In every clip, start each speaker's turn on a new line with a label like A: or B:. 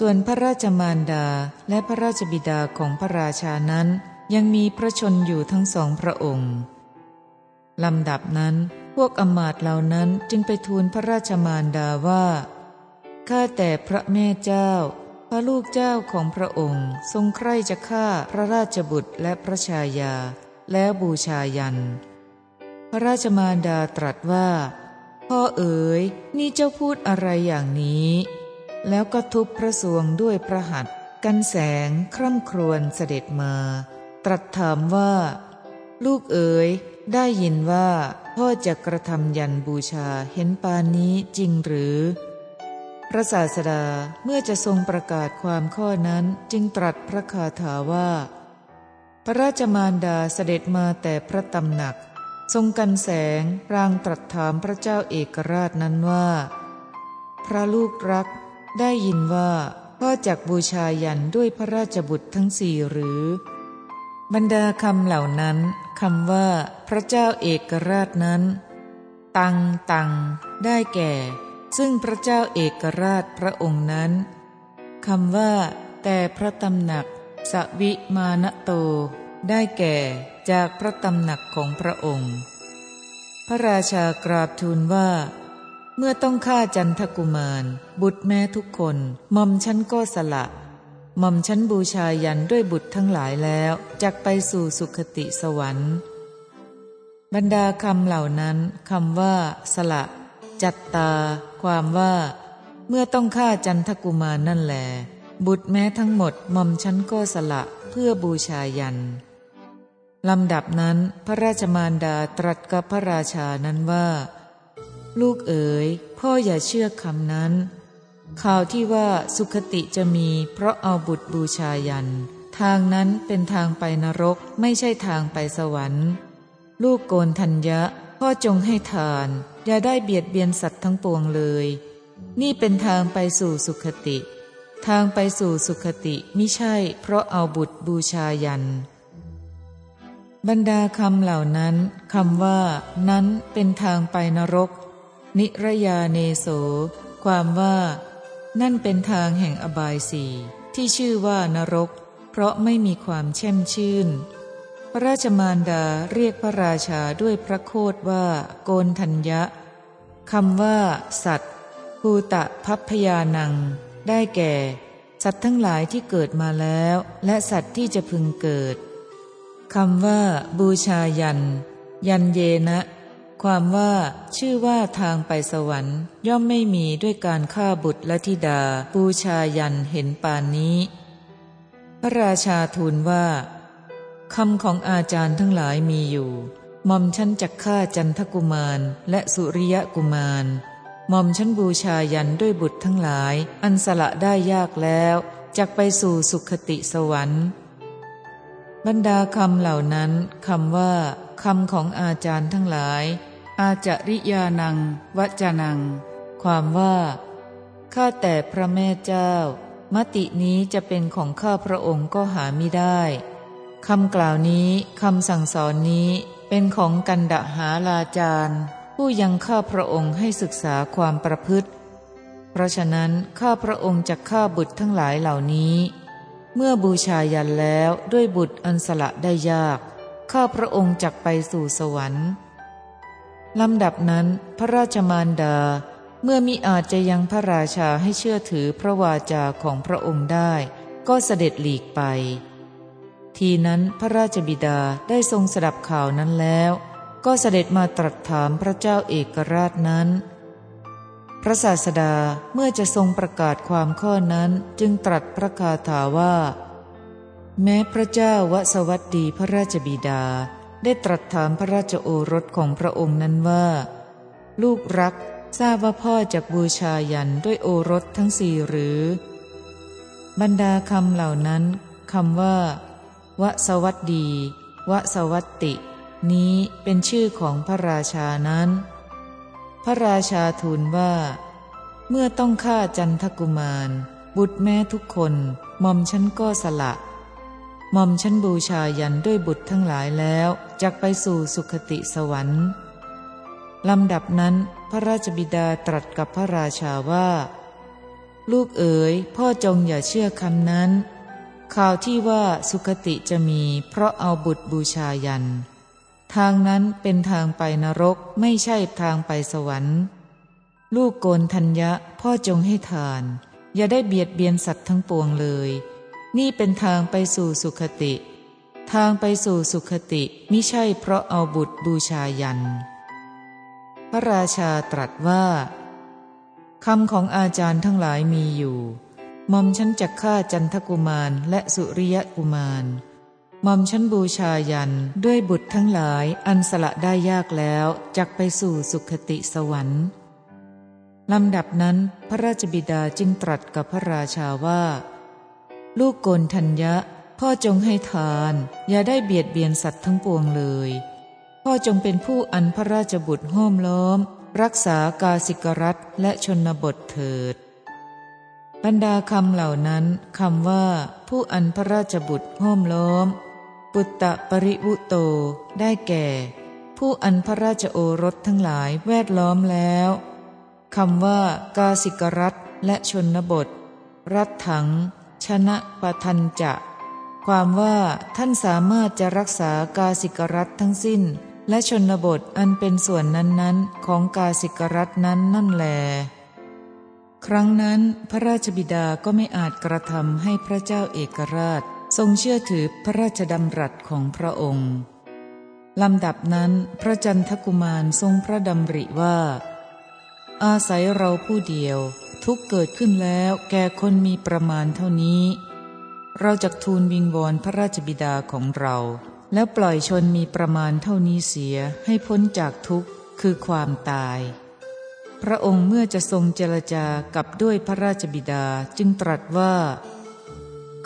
A: ส่วนพระราชมารดาและพระราชบิดาของพระราชานั้นยังมีพระชนอยู่ทั้งสองพระองค์ลำดับนั้นพวกอมาตเหล่านั้นจึงไปทูลพระราชมารดาว่า ข้าแต่พระแม่เจ้า พระลูกเจ้าของพระองค์ทรงใคร่จะฆ่าพระราชบุตรและพระชายา แล้วบูชายัน พระราชมารดาตรัสว่า พ่อเอ๋ยนี่เจ้าพูดอะไรอย่างนี้ แล้วก็ทุบพระสวงด้วยพระหัตถ์กันแสงคร่ำครวญเสด็จมา ตรัสถามว่า ลูกเอ๋ยได้ยินว่า พ่อจะกระทำยันบูชาเห็นปานนี้จริงหรือ พระศาสดาเมื่อจะทรงประกาศความข้อนั้นจึงตรัสพระคาถาว่า พระราชมารดาเสด็จมาแต่พระตำหนัก ทรงกันแสงรางตรัสถามพระเจ้าเอกราชนั้นว่า พระลูกรัก ได้ยินว่าพ่อจักบูชายันด้วยพระราชบุตรทั้งสี่หรือ บรรดาคำเหล่านั้นคำว่า พระเจ้าเอกราชนั้น ตังตังได้แก่ ซึ่งพระเจ้าเอกราชพระองค์นั้นคำว่า แต่พระตำหนัก สวิมานโต ได้แก่จากพระตำหนักของพระองค์ พระราชากราบทูลว่า เมื่อต้องฆ่าจันทกุมาร บุตรแม่ทุกคนมอมฉันก็สละหม่อมชั้นบูชายันด้วยบุตรทั้งหลายแล้วจักไปสู่สุขติสวรรค์ บรรดาคำเหล่านั้นคำว่า สละ จัตตา ความว่า เมื่อต้องฆ่าจันทกุมารนั่นแหลบุตรแม้ทั้งหมดหม่อมชั้นก็สละเพื่อบูชายันลำดับนั้นพระราชมารดาตรัสกับพระราชานั้นว่า ลูกเอ๋ยพ่ออย่าเชื่อคำนั้น ข่าวที่ว่าสุขติจะมีเพราะเอาบุตรบูชายัน ทางนั้นเป็นทางไปนรกไม่ใช่ทางไปสวรรค์ ลูกโกนทัญญะ พ่อจงให้ทาน อย่าได้เบียดเบียนสัตว์ทั้งปวงเลย นี่เป็นทางไปสู่สุขติ ทางไปสู่สุขติมิใช่ เพราะเอาบุตรบูชายันบรรดาคำเหล่านั้นคำว่า นั้นเป็นทางไปนรก นิรยาเนโส ความว่า นั่นเป็นทางแห่งอบายสี่ที่ชื่อว่านรก เพราะไม่มีความแช่มชื่น พระราชมารดาเรียกพระราชาด้วยพระโคดว่า โกนทัญญะคำว่า สัตว์ภูตะพัพยานัง ได้แก่ สัตว์ทั้งหลายที่เกิดมาแล้ว และสัตว์ที่จะพึงเกิดคำว่า บูชายัน ยันเยนะ ความว่าชื่อว่าทางไปสวรรค์ ย่อมไม่มีด้วยการฆ่าบุตรและธิดาบูชายันเห็นปานนี้ พระราชาทูลว่าคำของอาจารย์ทั้งหลายมีอยู่หม่อมฉันจักฆ่าจันทกุมารและสุริยะกุมารหม่อมฉันบูชายันด้วยบุตรทั้งหลาย อันสละได้ยากแล้วจักไปสู่สุขติสวรรค์ บรรดาคำเหล่านั้นคำว่าคำของอาจารย์ทั้งหลาย อาจริยานังวจานัง ความว่า ข้าแต่พระแม่เจ้า มตินี้จะเป็นของข้าพระองค์ก็หาไม่ได้คำกล่าวนี้คำสั่งสอนนี้เป็นของกันดหาลาจารย์ผู้ยังข้าพระองค์ให้ศึกษาความประพฤติ เพราะฉะนั้นข้าพระองค์จะฆ่าบุตรทั้งหลายเหล่านี้ เมื่อบูชายันแล้วด้วยบุตรอันสละได้ยาก ข้าพระองค์จักไปสู่สวรรค์ ลำดับนั้นพระราชมารดา เมื่อมิอาจจะยังพระราชาให้เชื่อถือพระวาจาของพระองค์ได้ ก็เสด็จหลีกไป ทีนั้นพระราชบิดาได้ทรงสดับข่าวนั้นแล้ว ก็เสด็จมาตรัสถามพระเจ้าเอกราชนั้น พระศาสดาเมื่อจะทรงประกาศความข้อนั้นจึงตรัสพระคาถาว่า แม้พระเจ้าวสวัสดีพระราชบิดา ได้ตรัสถามพระราชโอรสของพระองค์นั้นว่า ลูกรักทราบว่าพ่อจะบูชายันด้วยโอรสทั้งสี่หรือ บรรดาคำเหล่านั้นคำว่าวสวัสดีวสวัตติ นี้เป็นชื่อของพระราชานั้น พระราชาทูลว่า เมื่อต้องฆ่าจันทกุมาร บุตรแม่ทุกคนมอมฉันก็สละ ม่อมชั้นบูชายันด้วยบุตรทั้งหลายแล้วจักไปสู่สุขติสวรรค์ลำดับนั้นพระราชบิดาตรัสกับพระราชาว่า ลูกเอ๋ย พ่อจงอย่าเชื่อคำนั้น ข่าวที่ว่าสุคติจะมีเพราะเอาบุตรบูชายัน ทางนั้นเป็นทางไปนรกไม่ใช่ทางไปสวรรค์ ลูกโกนทัญญะพ่อจงให้ทาน อย่าได้เบียดเบียนสัตว์ทั้งปวงเลย นี่เป็นทางไปสู่สุคติ ทางไปสู่สุคติมิใช่เพราะเอาบุตรบูชายัน พระราชาตรัสว่าคำของอาจารย์ทั้งหลายมีอยู่มอมฉันจะฆ่าจันทกุมารและสุริยกุมารมอมฉันบูชายันด้วยบุตรทั้งหลายอันสละได้ยากแล้วจักไปสู่สุขติสวรรค์ลำดับนั้นพระราชบิดาจึงตรัสกับพระราชาว่า ลูกโกนทัญญะ พ่อจงให้ทาน อย่าได้เบียดเบียนสัตว์ทั้งปวงเลย พ่อจงเป็นผู้อันพระราชบุตรห้อมล้อม รักษากาสิกรัฐและชนบทเถิด บรรดาคำเหล่านั้นคำว่า ผู้อันพระราชบุตรห้อมล้อม ปุตตะปริวุโต ได้แก่ ผู้อันพระราชโอรสทั้งหลายแวดล้อมแล้วคำว่ากาสิกรัฐและชนบท รัฐถัง ชนะปะทันจะ ความว่าท่านสามารถจะรักษากาสิกรัฐทั้งสิ้น และชนบทอันเป็นส่วนนั้นๆ ของกาสิกรัตนั้นนั่นแลครั้งนั้นพระราชบิดาก็ไม่อาจกระทำให้พระเจ้าเอกราช ทรงเชื่อถือพระราชดำรัสของพระองค์ลำดับนั้นพระจันทกุมารทรงพระดำริว่า อาศัยเราผู้เดียว ทุกเกิดขึ้นแล้วแก่คนมีประมาณเท่านี้ เราจะทูลวิงวอนพระราชบิดาของเรา แล้วปล่อยชนมีประมาณเท่านี้เสียให้พ้นจากทุกข์คือความตาย พระองค์เมื่อจะทรงเจรจากับด้วยพระราชบิดาจึงตรัสว่า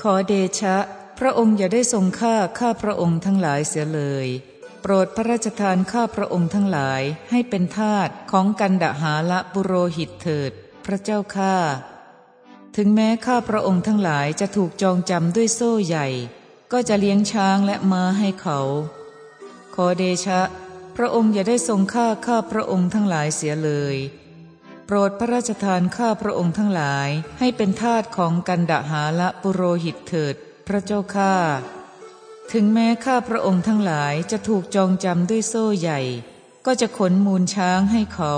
A: ขอเดชะ พระองค์อย่าได้ทรงฆ่าข้าพระองค์ทั้งหลายเสียเลยโปรดพระราชทานข้าพระองค์ทั้งหลายให้เป็นทาสของกันดหาละบุโรหิตเถิด ระเจ้าข้าถึงแม้ข้าพระองค์ทั้งหลายจะถูกจองจำด้วยโซ่ใหญ่ ก็จะเลี้ยงช้างและม้าให้เขา ขอเดชะ พระองค์อย่าได้ทรงฆ่าข้าพระองค์ทั้งหลายเสียเลย โปรดพระราชทานข้าพระองค์ทั้งหลายให้เป็นทาสของกันดหาละปุโรหิตเถิด พระเจ้าข้าถึงแม้ข้าพระองค์ทั้งหลายจะถูกจองจำด้วยโซ่ใหญ่ ก็จะขนมูลช้างให้เขา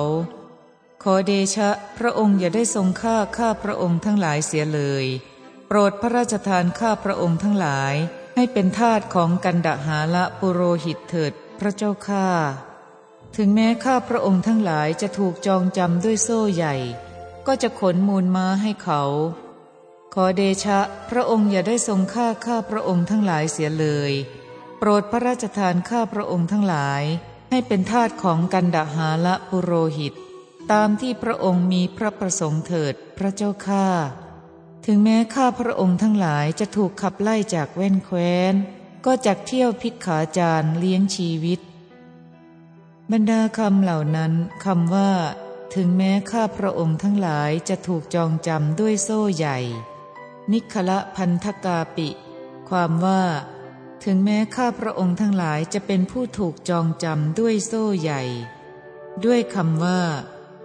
A: ขอเดชะพระองค์อย่าได้ทรงฆ่าข้าพระองค์ทั้งหลายเสียเลย โปรดพระราชทานข้าพระองค์ทั้งหลาย ให้เป็นทาสของกันดหาละปุโรหิตเถิดพระเจ้าข้าถึงแม้ข้าพระองค์ทั้งหลายจะถูกจองจำด้วยโซ่ใหญ่ ก็จะขนมูลม้าให้เขา ขอเดชะ พระองค์อย่าได้ทรงฆ่าข้าพระองค์ทั้งหลายเสียเลย โปรดพระราชทานข้าพระองค์ทั้งหลาย ให้เป็นทาสของกันดหาละปุโรหิต ตามที่พระองค์มีพระประสงค์เถิดพระเจ้าข้าถึงแม้ข้าพระองค์ทั้งหลายจะถูกขับไล่จากแว่นแคว้น ก็จักเที่ยวพิกขาจารเลี้ยงชีวิต บรรดาคำเหล่านั้นคำว่า ถึงแม้ข้าพระองค์ทั้งหลายจะถูกจองจำด้วยโซ่ใหญ่ นิคละพันธกาปิ ความว่า ถึงแม้ข้าพระองค์ทั้งหลายจะเป็นผู้ถูกจองจำด้วยโซ่ใหญ่ ด้วยคำว่า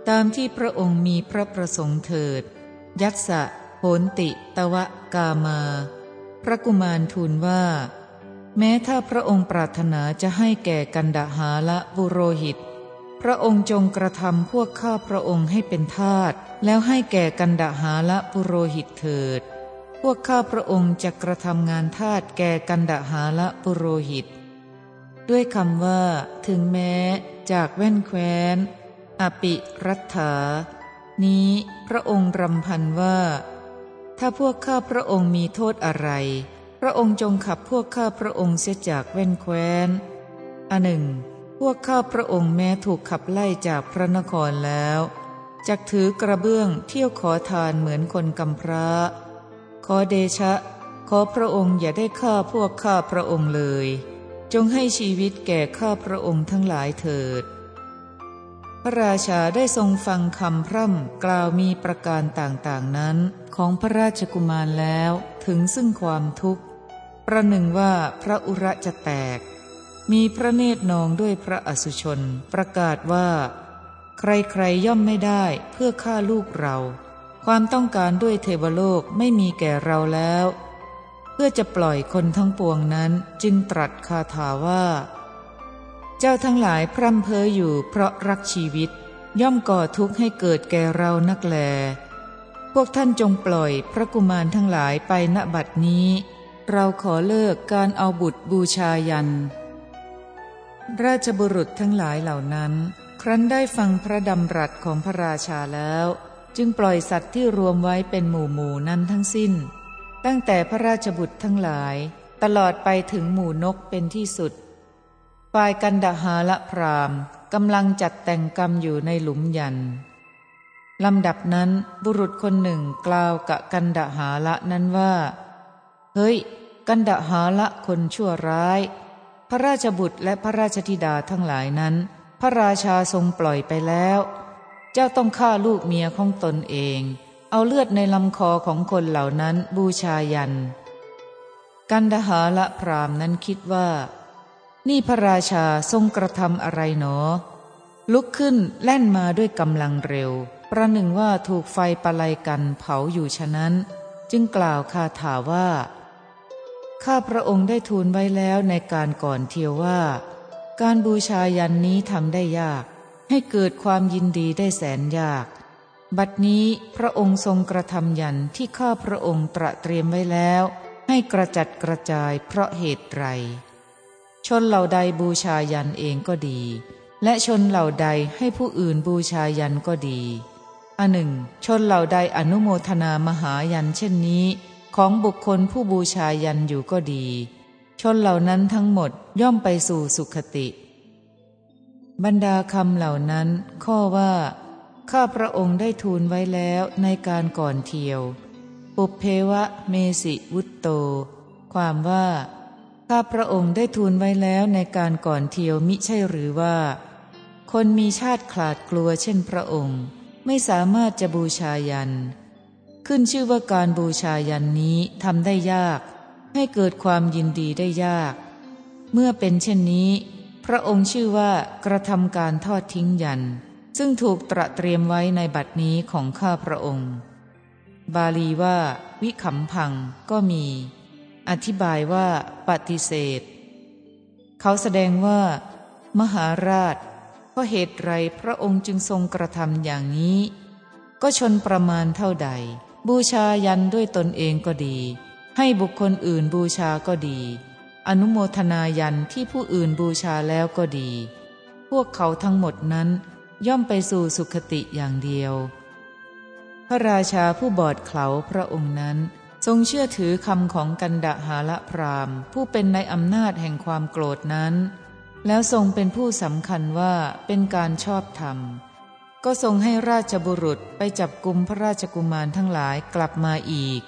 A: ตามที่พระองค์มีพระประสงค์เถิด ยัตสะโหนติตวะกามา พระกุมารทูลว่า แม้ถ้าพระองค์ปรารถนาจะให้แก่กันดาหาละบุโรหิต พระองค์จงกระทำพวกข้าพระองค์ให้เป็นทาสแล้วให้แก่กันดาหาละบุโรหิตเถิด พวกข้าพระองค์จะกระทำงานทาสแก่กันดาหาละบุโรหิต ด้วยคำว่า ถึงแม้จากแว่นแคว้น อปิรัฐา นี้พระองค์รำพันว่า ถ้าพวกข้าพระองค์มีโทษอะไร พระองค์จงขับพวกข้าพระองค์เสียจากแว่นแคว้นอันหนึ่ง พวกข้าพระองค์แม้ถูกขับไล่จากพระนครแล้วจักถือกระเบื้องเที่ยวขอทานเหมือนคนกำพร้า ขอเดชะ ขอพระองค์อย่าได้ฆ่าพวกข้าพระองค์เลย จงให้ชีวิตแก่ข้าพระองค์ทั้งหลายเถิด ระราชาได้ทรงฟังคำพร่ำกล่าวมีประการต่างๆนั้น ของพระราชกุมารแล้วถึงซึ่งความทุกข์ ประหนึ่งว่าพระอุระจะแตก มีพระเนตรนองด้วยพระอสุชน ประกาศว่า ใครๆย่อมไม่ได้เพื่อฆ่าลูกเรา ความต้องการด้วยเทวโลกไม่มีแก่เราแล้ว เพื่อจะปล่อยคนทั้งปวงนั้นจึงตรัสคาถาว่า เจ้าทั้งหลายพร่ำเพ้ออยู่เพราะรักชีวิต ย่อมก่อทุกข์ให้เกิดแก่เรานักแล พวกท่านจงปล่อยพระกุมารทั้งหลายไปณบัดนี้ เราขอเลิกการเอาบุตรบูชายัน ราชบุรุษทั้งหลายเหล่านั้น ครั้นได้ฟังพระดำรัสของพระราชาแล้ว จึงปล่อยสัตว์ที่รวมไว้เป็นหมู่หมู่นั้นทั้งสิ้น ตั้งแต่พระราชบุตรทั้งหลาย ตลอดไปถึงหมู่นกเป็นที่สุด ฝ่ายกันดาหาละพรามกำลังจัดแต่งกรรมอยู่ในหลุมยันลำดับนั้นบุรุษคนหนึ่งกล่าวกับกันดาหาละนั้นว่า เฮ้ย กันดาหาละคนชั่วร้าย พระราชบุตรและพระราชธิดาทั้งหลายนั้น พระราชาทรงปล่อยไปแล้ว เจ้าต้องฆ่าลูกเมียของตนเอง เอาเลือดในลำคอของคนเหล่านั้นบูชายัน กันดหาละพรามนั้นคิดว่า นี่พระราชาทรงกระทำอะไรหนอ ลุกขึ้นแล่นมาด้วยกำลังเร็ว ประหนึ่งว่าถูกไฟปะไลกันเผาอยู่ฉะนั้น จึงกล่าวคาถาว่า ข้าพระองค์ได้ทูลไว้แล้วในการก่อนเทียวว่า การบูชายันนี้ทำได้ยาก ให้เกิดความยินดีได้แสนยาก บัดนี้พระองค์ทรงกระทำยันที่ข้าพระองค์ตระเตรียมไว้แล้ว ให้กระจัดกระจายเพราะเหตุไร ชนเหล่าใดบูชายันเองก็ดี และชนเหล่าใดให้ผู้อื่นบูชายันก็ดีอันหนึ่ง ชนเหล่าใดอนุโมทนามหายันเช่นนี้ ของบุคคลผู้บูชายันอยู่ก็ดี ชนเหล่านั้นทั้งหมดย่อมไปสู่สุขติ บรรดาคำเหล่านั้น ข้อว่า ข้าพระองค์ได้ทูลไว้แล้วในการก่อนเที่ยว ปุเพวะเมสิวุตโต ความว่า ข้าพระองค์ได้ทูลไว้แล้วในการก่อนเทียวมิใช่หรือว่า คนมีชาติขาดกลัวเช่นพระองค์ ไม่สามารถจะบูชายัน ขึ้นชื่อว่าการบูชายันนี้ทำได้ยาก ให้เกิดความยินดีได้ยาก เมื่อเป็นเช่นนี้ พระองค์ชื่อว่ากระทำการทอดทิ้งยัน ซึ่งถูกตระเตรียมไว้ในบัดนี้ของข้าพระองค์ บาลีว่า วิขำพังก็มี อธิบายว่า ปฏิเสธ เขาแสดงว่า มหาราชเพราะเหตุไรพระองค์จึงทรงกระทำอย่างนี้ ก็ชนประมาณเท่าใด บูชายันด้วยตนเองก็ดี ให้บุคคลอื่นบูชาก็ดี อนุโมทนายันที่ผู้อื่นบูชาแล้วก็ดี พวกเขาทั้งหมดนั้นย่อมไปสู่สุขติอย่างเดียว พระราชาผู้บอดเขาพระองค์นั้น ทรงเชื่อถือคำของกันดาหาละพรามผู้เป็นในอำนาจแห่งความโกรธนั้น แล้วทรงเป็นผู้สำคัญว่าเป็นการชอบธรรม ก็ทรงให้ราชบุรุษไปจับกลุ่มพระราชกุมารทั้งหลายกลับมาอีก